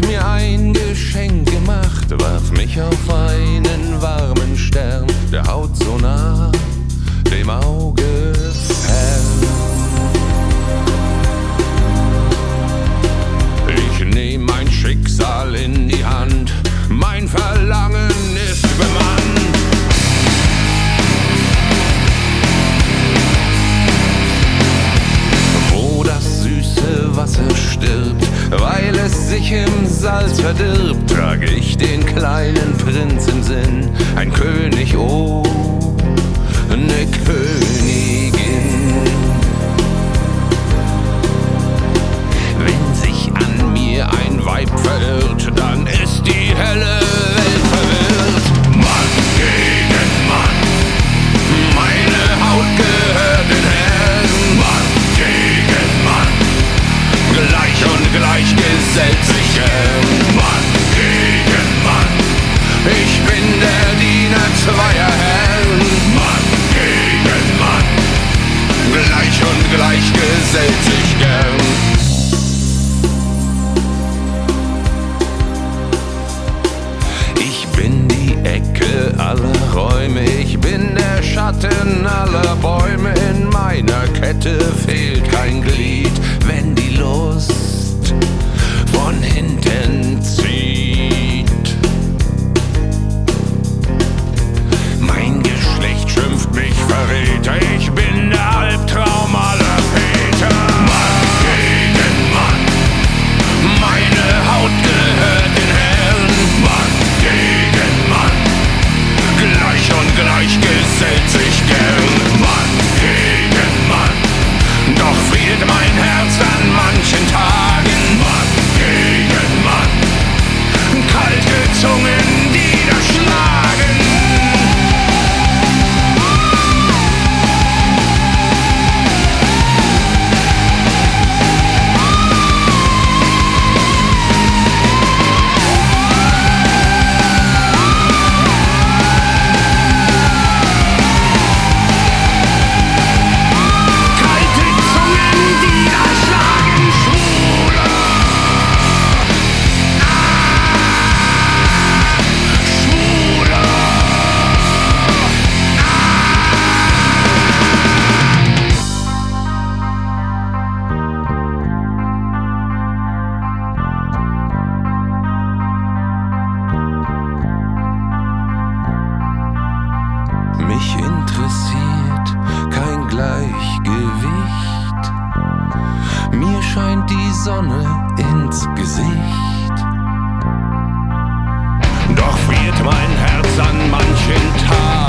mir ein Geschenk gemacht, warf mich auf einen warmen weil es sich im Salz verdirbt, trage ich den kleinen Prinz im ich bin der Diener zweier Herren. Mann gegen Mann, gleich und gleich gesellt sich gern. Ich bin die Ecke aller Räume, ich bin der Schatten aller Bäume. In meiner Kette Mich interessiert kein Gleichgewicht. Mir scheint die Sonne ins Gesicht. Doch friert mein Herz an manchen Tag.